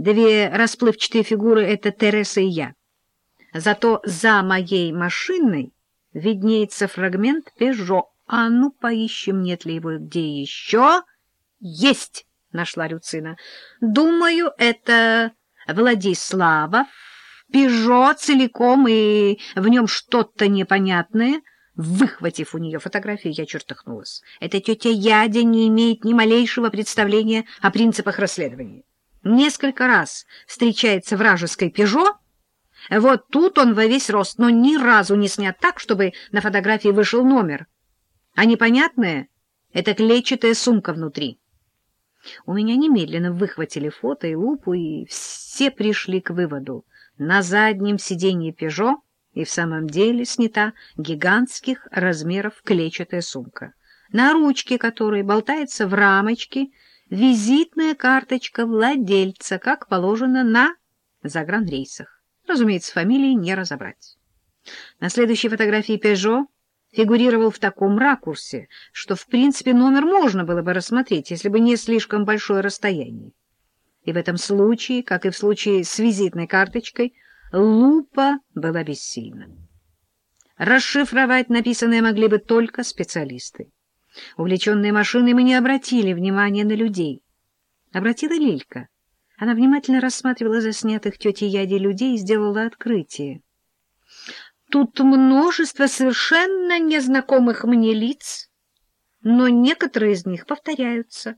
Две расплывчатые фигуры — это Тереса и я. Зато за моей машиной виднеется фрагмент «Пежо». А ну, поищем, нет ли его где еще. Есть! — нашла Люцина. Думаю, это Владиславов. «Пежо» целиком, и в нем что-то непонятное. Выхватив у нее фотографию, я чертыхнулась. Эта тетя Ядя не имеет ни малейшего представления о принципах расследования. Несколько раз встречается вражеской «Пежо», вот тут он во весь рост, но ни разу не снят так, чтобы на фотографии вышел номер. А непонятное — это клетчатая сумка внутри. У меня немедленно выхватили фото и лупу, и все пришли к выводу. На заднем сиденье «Пежо» и в самом деле снята гигантских размеров клетчатая сумка, на ручке которой болтается в рамочке визитная карточка владельца, как положено на загранрейсах. Разумеется, фамилии не разобрать. На следующей фотографии «Пежо» фигурировал в таком ракурсе, что, в принципе, номер можно было бы рассмотреть, если бы не слишком большое расстояние. И в этом случае, как и в случае с визитной карточкой, лупа была бессильна. Расшифровать написанное могли бы только специалисты. Увлеченные машиной мы не обратили внимания на людей. Обратила Лилька. Она внимательно рассматривала заснятых тетей Яди людей и сделала открытие. Тут множество совершенно незнакомых мне лиц, но некоторые из них повторяются.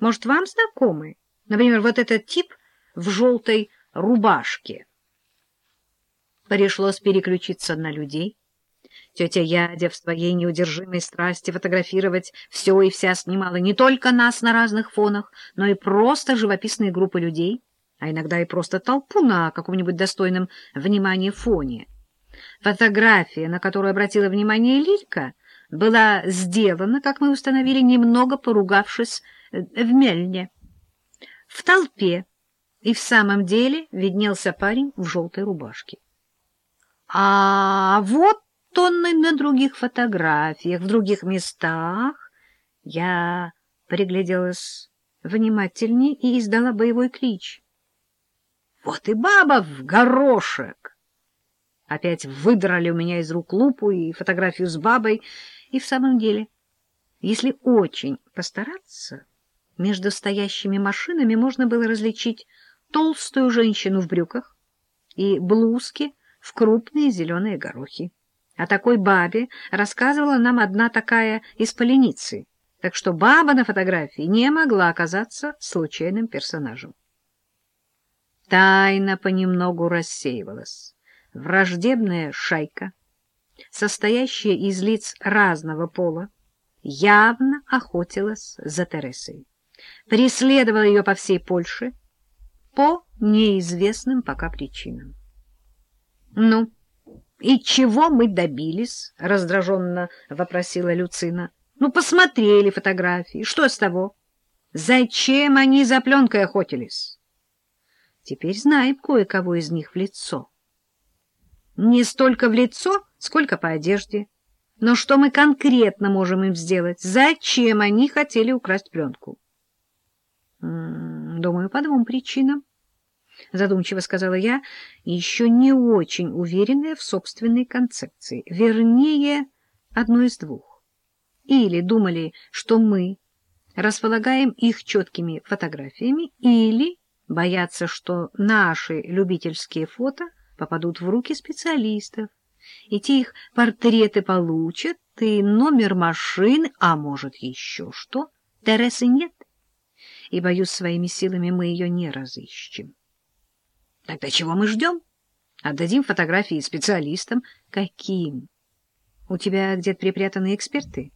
Может, вам знакомы? Например, вот этот тип в желтой рубашке. Пришлось переключиться на людей. Тетя Ядя в своей неудержимой страсти фотографировать все и вся снимала не только нас на разных фонах, но и просто живописные группы людей, а иногда и просто толпу на каком-нибудь достойном внимания фоне. Фотография, на которую обратила внимание Лилька, была сделана, как мы установили, немного поругавшись э, в Мельне. В толпе и в самом деле виднелся парень в желтой рубашке. А вот он и на других фотографиях, в других местах. Я пригляделась внимательнее и издала боевой клич. Вот и баба в горошек! Опять выдрали у меня из рук лупу и фотографию с бабой. И в самом деле, если очень постараться, между стоящими машинами можно было различить толстую женщину в брюках и блузки в крупные зеленые горохи. О такой бабе рассказывала нам одна такая из Поленицы, так что баба на фотографии не могла оказаться случайным персонажем. Тайна понемногу рассеивалась враждебная шайка, состоящая из лиц разного пола, явно охотилась за Тересой, преследовала ее по всей Польше по неизвестным пока причинам. — Ну, и чего мы добились? — раздраженно вопросила Люцина. — Ну, посмотрели фотографии. Что с того? Зачем они за пленкой охотились? Теперь знаем кое-кого из них в лицо. — не столько в лицо, сколько по одежде. Но что мы конкретно можем им сделать? Зачем они хотели украсть пленку? Думаю, по двум причинам. Задумчиво сказала я, еще не очень уверенная в собственной концепции. Вернее, одно из двух. Или думали, что мы располагаем их четкими фотографиями, или боятся, что наши любительские фото — попадут в руки специалистов, и те их портреты получат, и номер машины, а может еще что. Тересы нет, и, боюсь, своими силами мы ее не разыщем. Тогда чего мы ждем? Отдадим фотографии специалистам. Каким? У тебя где-то припрятаны эксперты?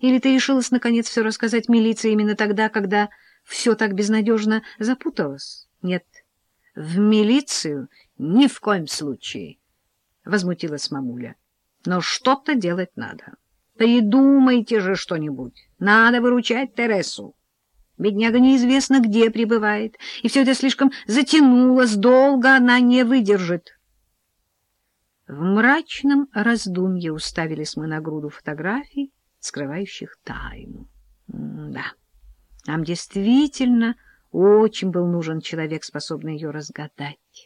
Или ты решилась, наконец, все рассказать милиции именно тогда, когда все так безнадежно запуталось? Нет, в милицию ни в коем случае, — возмутилась мамуля. Но что-то делать надо. Придумайте же что-нибудь. Надо выручать Тересу. Бедняга неизвестно где пребывает, и все это слишком затянулось, долго она не выдержит. В мрачном раздумье уставились мы на груду фотографий, скрывающих тайну. Да, нам действительно Очень был нужен человек, способный ее разгадать.